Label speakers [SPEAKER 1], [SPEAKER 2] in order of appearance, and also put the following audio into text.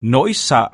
[SPEAKER 1] nỗi sợ.